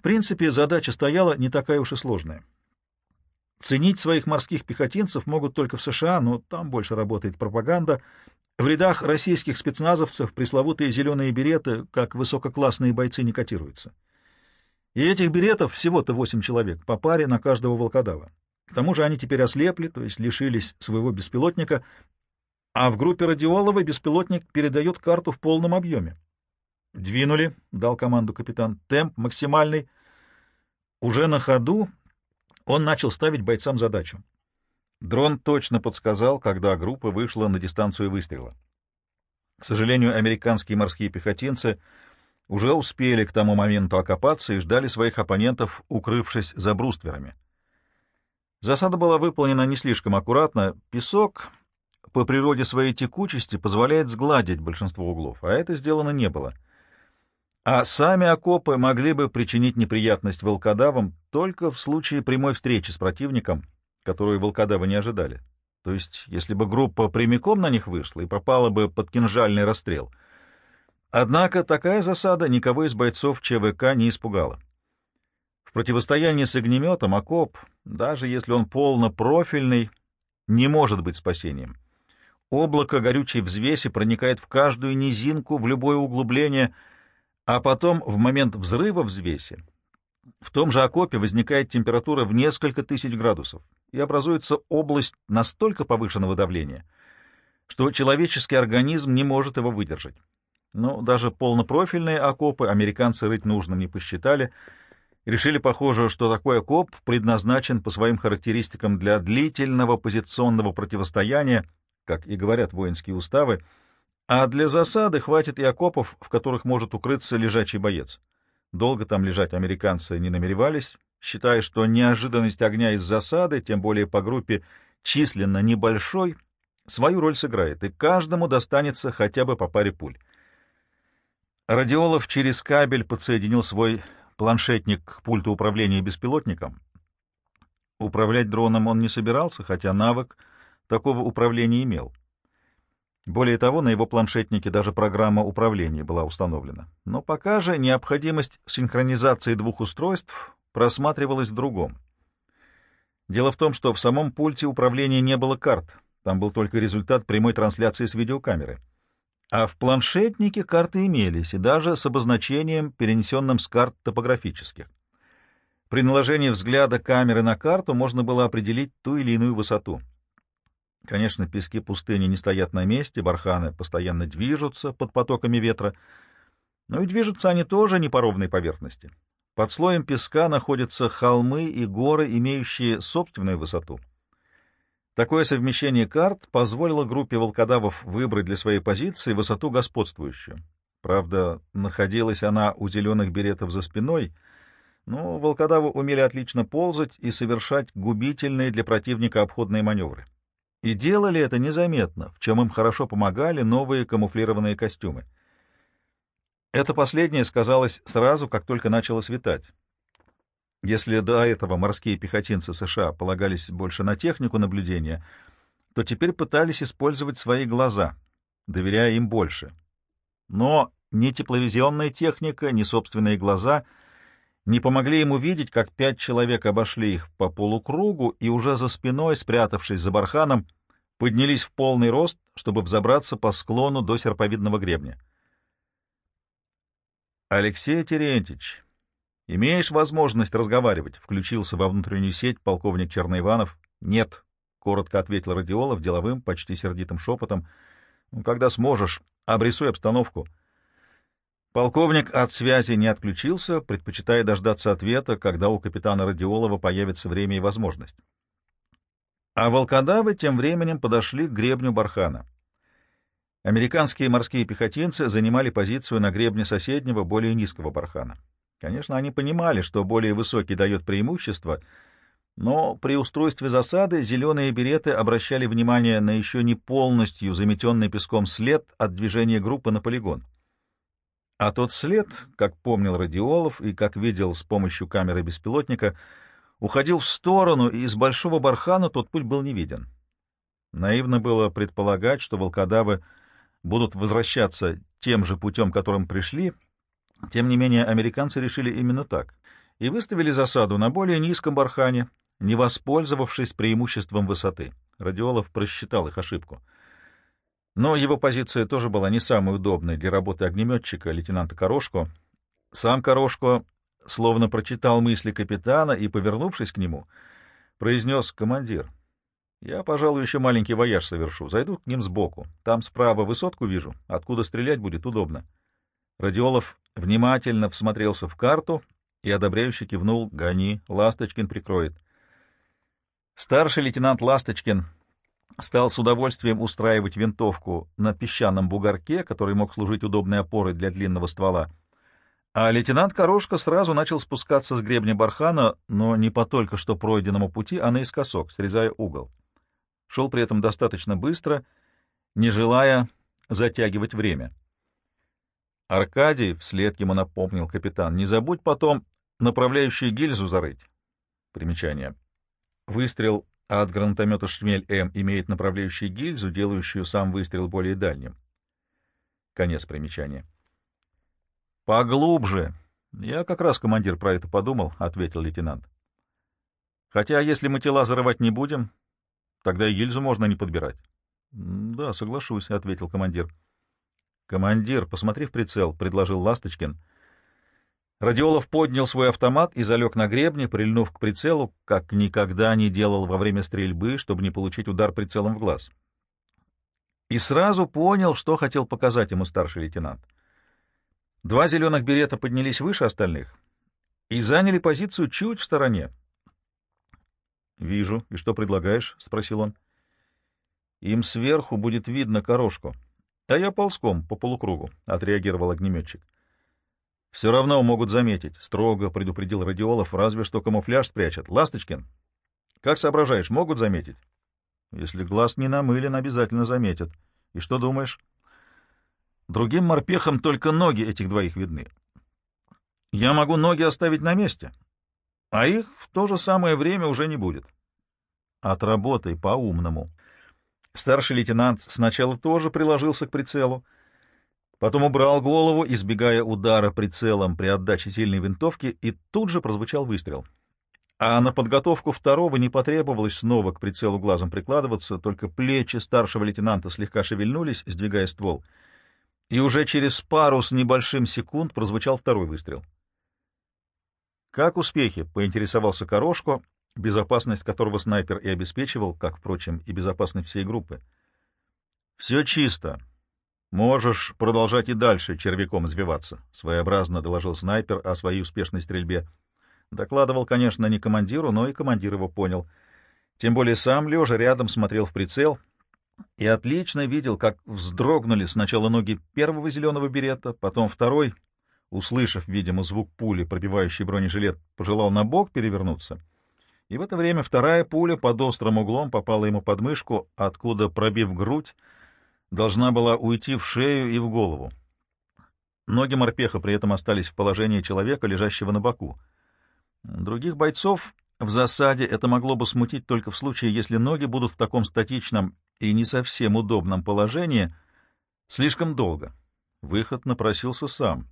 В принципе, задача стояла не такая уж и сложная. Ценить своих морских пехотинцев могут только в США, но там больше работает пропаганда. В рядах российских спецназовцев пресловутые зеленые береты, как высококлассные бойцы, не котируются. И этих беретов всего-то восемь человек, по паре на каждого волкодава. К тому же они теперь ослепли, то есть лишились своего беспилотника, а в группе Радиолова беспилотник передает карту в полном объеме. «Двинули», — дал команду капитан, — «темп максимальный». Уже на ходу он начал ставить бойцам задачу. Дрон точно подсказал, когда группа вышла на дистанцию выстрела. К сожалению, американские морские пехотинцы уже успели к тому моменту окопаться и ждали своих оппонентов, укрывшись за брустверами. Засада была выполнена не слишком аккуратно. Песок по природе своей текучести позволяет сгладить большинство углов, а это сделано не было — а сами окопы могли бы причинить неприятность волкодавам только в случае прямой встречи с противником, которую волкодавы не ожидали. То есть, если бы группа прямиком на них вышла и попала бы под кинжальный расстрел. Однако такая засада никого из бойцов ЧВК не испугала. В противостоянии с огнеметом окоп, даже если он полнопрофильный, не может быть спасением. Облако горючей взвеси проникает в каждую низинку, в любое углубление — а потом, в момент взрыва взвеси, в том же окопе возникает температура в несколько тысяч градусов, и образуется область настолько повышенного давления, что человеческий организм не может его выдержать. Но даже полнопрофильные окопы американцы рыть нужным не посчитали, решили, похоже, что такой окоп предназначен по своим характеристикам для длительного позиционного противостояния, как и говорят воинские уставы, а для засады хватит и окопов, в которых может укрыться лежачий боец. Долго там лежать американцы не намеревались, считая, что неожиданность огня из засады, тем более по группе численно небольшой, свою роль сыграет, и каждому достанется хотя бы по паре пуль. Радиолов через кабель подсоединил свой планшетник к пульту управления беспилотником. Управлять дроном он не собирался, хотя навык такого управления имел. Более того, на его планшетнике даже программа управления была установлена. Но пока же необходимость синхронизации двух устройств просматривалась в другом. Дело в том, что в самом пульте управления не было карт, там был только результат прямой трансляции с видеокамеры. А в планшетнике карты имелись, и даже с обозначением, перенесенным с карт топографических. При наложении взгляда камеры на карту можно было определить ту или иную высоту. Конечно, пески пустыни не стоят на месте, барханы постоянно движутся под потоками ветра, но и движутся они тоже не по ровной поверхности. Под слоем песка находятся холмы и горы, имеющие собственную высоту. Такое совмещение карт позволило группе волкодавов выбрать для своей позиции высоту господствующую. Правда, находилась она у зеленых беретов за спиной, но волкодавы умели отлично ползать и совершать губительные для противника обходные маневры. И делали это незаметно, в чем им хорошо помогали новые камуфлированные костюмы. Это последнее сказалось сразу, как только начало светать. Если до этого морские пехотинцы США полагались больше на технику наблюдения, то теперь пытались использовать свои глаза, доверяя им больше. Но ни тепловизионная техника, ни собственные глаза — не помогли ему видеть, как пять человек обошли их по полукругу и уже за спиной, спрятавшись за барханом, поднялись в полный рост, чтобы взобраться по склону до серповидного гребня. «Алексей Терентьевич, имеешь возможность разговаривать?» — включился во внутреннюю сеть полковник Черноиванов. «Нет», — коротко ответил Радиолов деловым, почти сердитым шепотом. «Ну, «Когда сможешь, обрисуй обстановку». Полковник от связи не отключился, предпочитая дождаться ответа, когда у капитана Радиолова появится время и возможность. А волкодавы тем временем подошли к гребню бархана. Американские морские пехотинцы занимали позицию на гребне соседнего, более низкого бархана. Конечно, они понимали, что более высокий дает преимущество, но при устройстве засады зеленые береты обращали внимание на еще не полностью заметенный песком след от движения группы на полигон. А тот след, как помнил Радиолов и как видел с помощью камеры беспилотника, уходил в сторону, и из Большого Бархана тот путь был не виден. Наивно было предполагать, что волкодавы будут возвращаться тем же путем, которым пришли. Тем не менее, американцы решили именно так. и выставили засаду на более низком бархане, не воспользовавшись преимуществом высоты. Радиолов просчитал их ошибку. Но его позиция тоже была не самой удобной для работы огнеметчика лейтенанта Корошко. Сам Корошко словно прочитал мысли капитана и, повернувшись к нему, произнес «Командир, я, пожалуй, еще маленький вояж совершу. Зайду к ним сбоку. Там справа высотку вижу, откуда стрелять будет удобно». Радиолов внимательно всмотрелся в карту и одобряюще кивнул «Гони, Ласточкин прикроет». Старший лейтенант Ласточкин стал с удовольствием устраивать винтовку на песчаном бугорке, который мог служить удобной опорой для длинного ствола. А лейтенант Корошка сразу начал спускаться с гребня бархана, но не по только что пройденному пути, а наискосок, срезая угол. Шел при этом достаточно быстро, не желая затягивать время. Аркадий, вслед ему напомнил капитан, не забудь потом направляющую гильзу зарыть. Примечание. Выстрел от гранатомета «Шмель-М» имеет направляющую гильзу, делающую сам выстрел более дальним. Конец примечания. «Поглубже. Я как раз, командир, про это подумал», — ответил лейтенант. «Хотя, если мы тела зарывать не будем, тогда и гильзу можно не подбирать». «Да, соглашусь», — ответил командир. «Командир, посмотри в прицел», — предложил Ласточкин. Радиолов поднял свой автомат и залег на гребне, прильнув к прицелу, как никогда не делал во время стрельбы, чтобы не получить удар прицелом в глаз. И сразу понял, что хотел показать ему старший лейтенант — Два зеленых берета поднялись выше остальных и заняли позицию чуть в стороне. — Вижу. И что предлагаешь? — спросил он. — Им сверху будет видно корошку. — А я ползком по полукругу, — отреагировал огнеметчик. — Все равно могут заметить, — строго предупредил Радиолов, — разве что камуфляж спрячет. — Ласточкин, как соображаешь, могут заметить? — Если глаз не намылен, обязательно заметят. И что думаешь? Другим морпехам только ноги этих двоих видны. Я могу ноги оставить на месте, а их в то же самое время уже не будет. Отработай по-умному. Старший лейтенант сначала тоже приложился к прицелу, потом убрал голову, избегая удара прицелом при отдаче сильной винтовки, и тут же прозвучал выстрел. А на подготовку второго не потребовалось снова к прицелу глазом прикладываться, только плечи старшего лейтенанта слегка шевельнулись, сдвигая ствол — и уже через пару с небольшим секунд прозвучал второй выстрел. «Как успехи?» — поинтересовался Корошко, безопасность которого снайпер и обеспечивал, как, впрочем, и безопасность всей группы. «Все чисто. Можешь продолжать и дальше червяком сбиваться», — своеобразно доложил снайпер о своей успешной стрельбе. Докладывал, конечно, не командиру, но и командир его понял. Тем более сам, лежа рядом, смотрел в прицел — и отлично видел, как вздрогнули сначала ноги первого зеленого берета, потом второй, услышав, видимо, звук пули, пробивающий бронежилет, пожелал на бок перевернуться. И в это время вторая пуля под острым углом попала ему под мышку, откуда, пробив грудь, должна была уйти в шею и в голову. Ноги морпеха при этом остались в положении человека, лежащего на боку. Других бойцов в засаде это могло бы смутить только в случае, если ноги будут в таком статичном и не совсем удобном положении слишком долго. Выход напросился сам.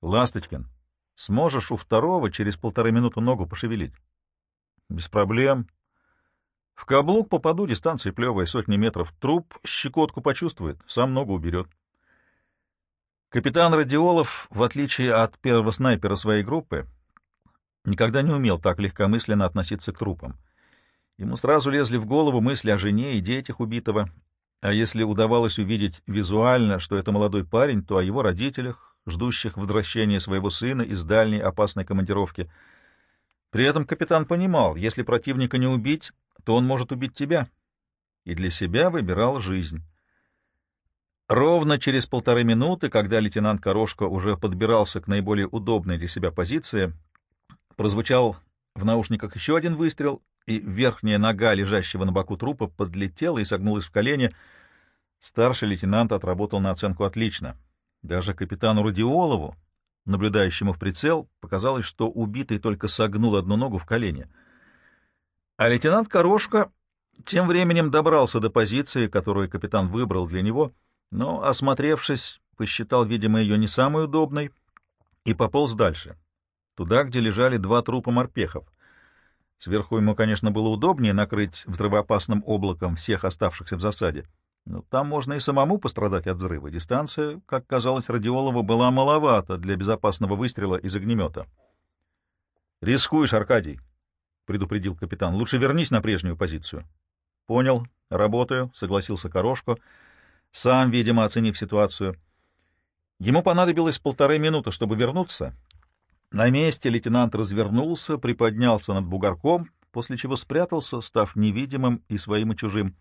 «Ласточкин, сможешь у второго через полторы минуты ногу пошевелить?» «Без проблем. В каблук попаду, дистанция плевая, сотни метров. Труп щекотку почувствует, сам ногу уберет». Капитан Радиолов, в отличие от первого снайпера своей группы, никогда не умел так легкомысленно относиться к трупам. Ему сразу лезли в голову мысли о жене и детях убитого, а если удавалось увидеть визуально, что это молодой парень, то о его родителях, ждущих возвращения своего сына из дальней опасной командировки. При этом капитан понимал, если противника не убить, то он может убить тебя, и для себя выбирал жизнь. Ровно через полторы минуты, когда лейтенант Корошко уже подбирался к наиболее удобной для себя позиции, прозвучал в наушниках еще один выстрел, и верхняя нога лежащего на боку трупа подлетела и согнулась в колени. Старший лейтенант отработал на оценку отлично. Даже капитану Радиолову, наблюдающему в прицел, показалось, что убитый только согнул одну ногу в колени. А лейтенант Корошка тем временем добрался до позиции, которую капитан выбрал для него, но, осмотревшись, посчитал, видимо, ее не самой удобной и пополз дальше. туда, где лежали два трупа морпехов. Сверху ему, конечно, было удобнее накрыть взрывоопасным облаком всех оставшихся в засаде. Но там можно и самому пострадать от взрыва. Дистанция, как казалось Радиолова, была маловата для безопасного выстрела из огнемета. «Рискуешь, Аркадий», — предупредил капитан. «Лучше вернись на прежнюю позицию». «Понял. Работаю», — согласился Корошко, сам, видимо, оценив ситуацию. Ему понадобилось полторы минуты, чтобы вернуться. На месте лейтенант развернулся, приподнялся над бугорком, после чего спрятался, став невидимым и своим и чужим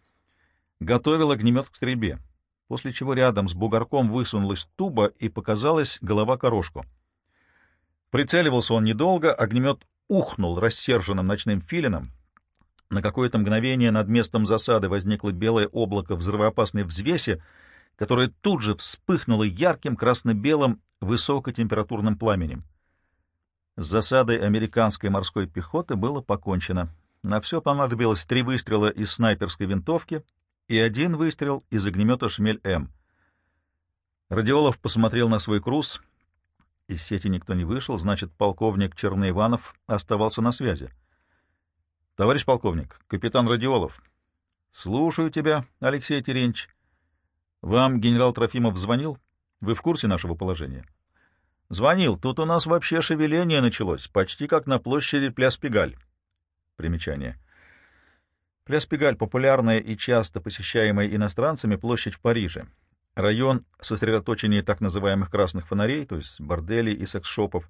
готовил огнемет к стрельбе, после чего рядом с бугорком высунулась туба и показалась голова корошку. Прицеливался он недолго, огнемет ухнул рассерженным ночным филином. На какое-то мгновение над местом засады возникло белое облако взрывоопасной взвеси, которое тут же вспыхнуло ярким красно-белым высокотемпературным пламенем. С засадой американской морской пехоты было покончено. На все понадобилось три выстрела из снайперской винтовки и один выстрел из огнемета «Шмель-М». Радиолов посмотрел на свой круз. Из сети никто не вышел, значит, полковник Черноиванов оставался на связи. — Товарищ полковник, капитан Радиолов. — Слушаю тебя, Алексей Теренч. Вам генерал Трофимов звонил? Вы в курсе нашего положения? — Звонил. Тут у нас вообще шевеление началось, почти как на площади Пляс-Пегаль. Примечание. — Пляс-Пегаль — популярная и часто посещаемая иностранцами площадь в Париже. Район сосредоточения так называемых красных фонарей, то есть борделей и секс-шопов.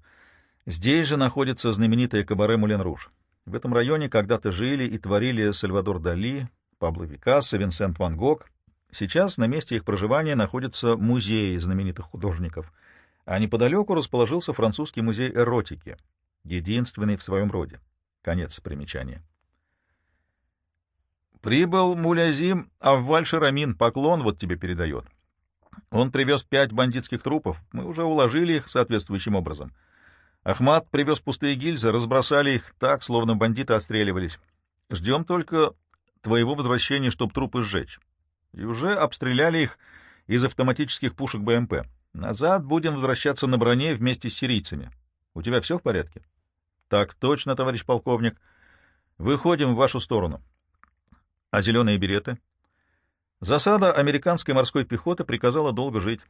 Здесь же находится знаменитое кабаре Мулен-Руж. В этом районе когда-то жили и творили Сальвадор Дали, Пабло Пикассо, Винсент Ван Гог. Сейчас на месте их проживания находится музей знаменитых художников, а неподалеку расположился французский музей эротики, единственный в своем роде. Конец примечания. Прибыл Мулязим, а Вальшерамин поклон вот тебе передает. Он привез пять бандитских трупов, мы уже уложили их соответствующим образом. Ахмат привез пустые гильзы, разбросали их так, словно бандиты отстреливались. Ждем только твоего возвращения, чтобы трупы сжечь. И уже обстреляли их из автоматических пушек БМП. Назад будем возвращаться на броне вместе с сирийцами. У тебя все в порядке? — Так точно, товарищ полковник. Выходим в вашу сторону. А зеленые береты? Засада американской морской пехоты приказала долго жить.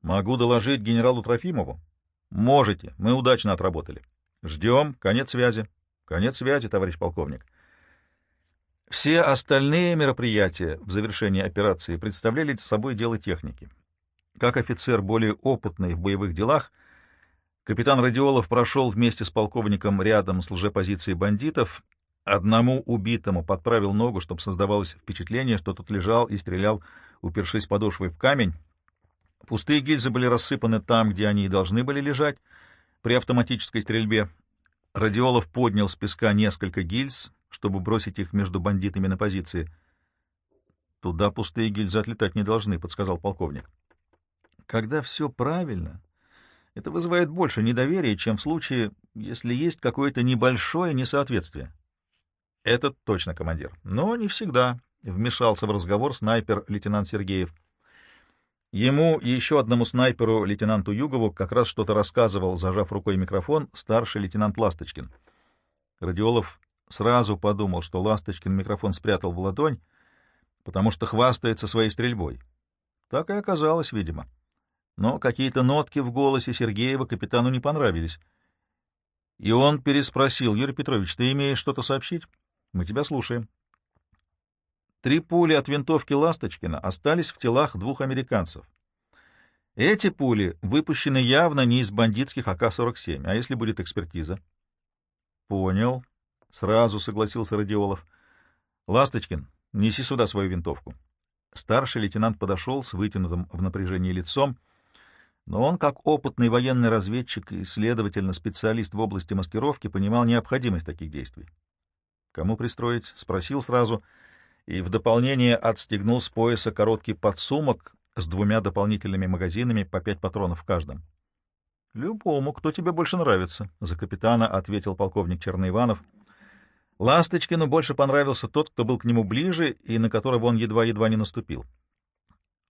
Могу доложить генералу Трофимову? Можете. Мы удачно отработали. Ждем. Конец связи. Конец связи, товарищ полковник. Все остальные мероприятия в завершении операции представляли собой дело техники. Как офицер, более опытный в боевых делах, капитан Радиолов прошел вместе с полковником рядом с лжепозицией бандитов Одному убитому подправил ногу, чтобы создавалось впечатление, что тот лежал и стрелял, упершись подошвой в камень. Пустые гильзы были рассыпаны там, где они и должны были лежать, при автоматической стрельбе. Радиолов поднял с песка несколько гильз, чтобы бросить их между бандитами на позиции. «Туда пустые гильзы отлетать не должны», — подсказал полковник. «Когда все правильно, это вызывает больше недоверия, чем в случае, если есть какое-то небольшое несоответствие». Этот точно командир. Но не всегда, — вмешался в разговор снайпер лейтенант Сергеев. Ему и еще одному снайперу, лейтенанту Югову, как раз что-то рассказывал, зажав рукой микрофон, старший лейтенант Ласточкин. Радиолов сразу подумал, что Ласточкин микрофон спрятал в ладонь, потому что хвастается своей стрельбой. Так и оказалось, видимо. Но какие-то нотки в голосе Сергеева капитану не понравились. И он переспросил, — Юрий Петрович, ты имеешь что-то сообщить? Мы тебя слушаем. Три пули от винтовки Ласточкина остались в телах двух американцев. Эти пули выпущены явно не из бандитских АК-47, а если будет экспертиза? — Понял. — сразу согласился Радиолов. — Ласточкин, неси сюда свою винтовку. Старший лейтенант подошел с вытянутым в напряжении лицом, но он, как опытный военный разведчик и, следовательно, специалист в области маскировки, понимал необходимость таких действий. Кому пристроить? Спросил сразу. И в дополнение отстегнул с пояса короткий подсумок с двумя дополнительными магазинами по пять патронов в каждом. — Любому, кто тебе больше нравится, — за капитана ответил полковник Черноиванов. Ласточкину больше понравился тот, кто был к нему ближе и на которого он едва-едва не наступил.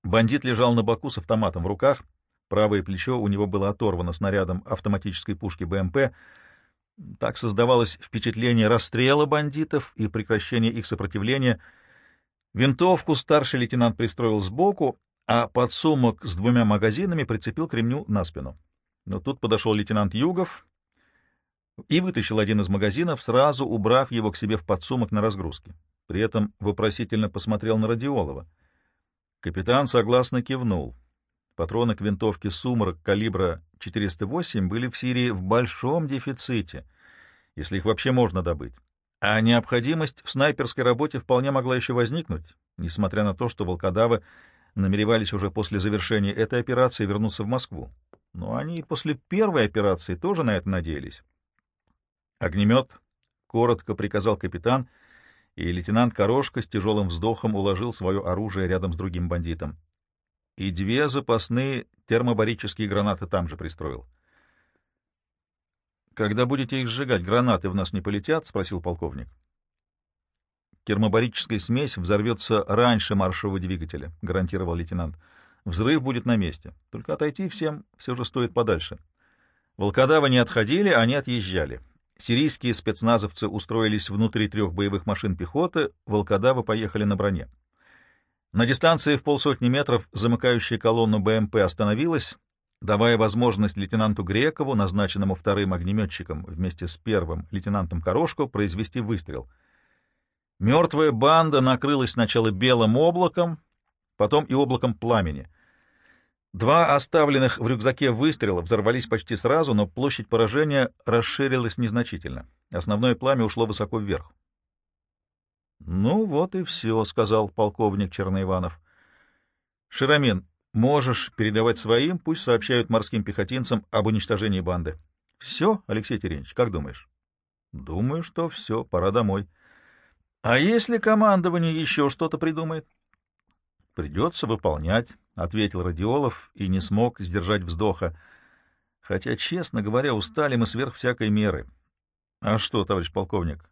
Бандит лежал на боку с автоматом в руках. Правое плечо у него было оторвано снарядом автоматической пушки БМП. Так создавалось впечатление расстрела бандитов и прекращения их сопротивления. Винтовку старший лейтенант пристроил сбоку, а подсумок с двумя магазинами прицепил к ремню на спину. Но тут подошел лейтенант Югов и вытащил один из магазинов, сразу убрав его к себе в подсумок на разгрузке. При этом вопросительно посмотрел на Радиолова. Капитан согласно кивнул. Патроны к винтовке «Сумрак» калибра 408 были в Сирии в большом дефиците, если их вообще можно добыть. А необходимость в снайперской работе вполне могла еще возникнуть, несмотря на то, что волкодавы намеревались уже после завершения этой операции вернуться в Москву. Но они и после первой операции тоже на это надеялись. «Огнемет», — коротко приказал капитан, и лейтенант Корошка с тяжелым вздохом уложил свое оружие рядом с другим бандитом. И две запасные термобарические гранаты там же пристроил. «Когда будете их сжигать, гранаты в нас не полетят?» — спросил полковник. «Термобарическая смесь взорвется раньше маршевого двигателя», — гарантировал лейтенант. «Взрыв будет на месте. Только отойти всем все же стоит подальше». Волкодавы не отходили, они отъезжали. Сирийские спецназовцы устроились внутри трех боевых машин пехоты, волкодавы поехали на броне. На дистанции в полсотни метров замыкающая колонна БМП остановилась, давая возможность лейтенанту Грекову, назначенному вторым огнеметчиком вместе с первым лейтенантом Корошко, произвести выстрел. Мертвая банда накрылась сначала белым облаком, потом и облаком пламени — Два оставленных в рюкзаке выстрела взорвались почти сразу, но площадь поражения расширилась незначительно. Основное пламя ушло высоко вверх. — Ну вот и все, — сказал полковник Черноиванов. — Широмин, можешь передавать своим, пусть сообщают морским пехотинцам об уничтожении банды. — Все, Алексей Терентьевич, как думаешь? — Думаю, что все, пора домой. — А если командование еще что-то придумает? — Придется выполнять. — ответил Радиолов и не смог сдержать вздоха. Хотя, честно говоря, устали мы сверх всякой меры. — А что, товарищ полковник,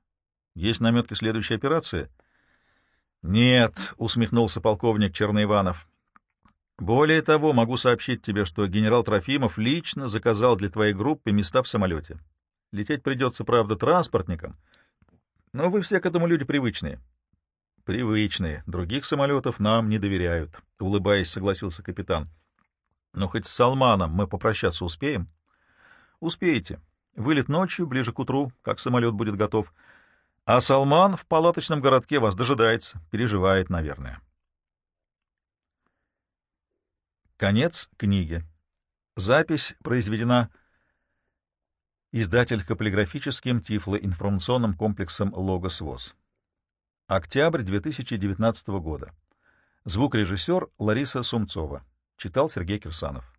есть наметки следующей операции? — Нет, — усмехнулся полковник Черноиванов. — Более того, могу сообщить тебе, что генерал Трофимов лично заказал для твоей группы места в самолете. Лететь придется, правда, транспортником, но вы все к этому люди привычные. — Привычные. Других самолетов нам не доверяют, — улыбаясь, согласился капитан. — Но хоть с Салманом мы попрощаться успеем? — Успеете. Вылет ночью, ближе к утру, как самолет будет готов. А Салман в палаточном городке вас дожидается, переживает, наверное. Конец книги. Запись произведена издательско-полиграфическим тифлоинформационным комплексом «Логос ВОЗ». Октябрь 2019 года. Звукорежиссер Лариса Сумцова. Читал Сергей Кирсанов.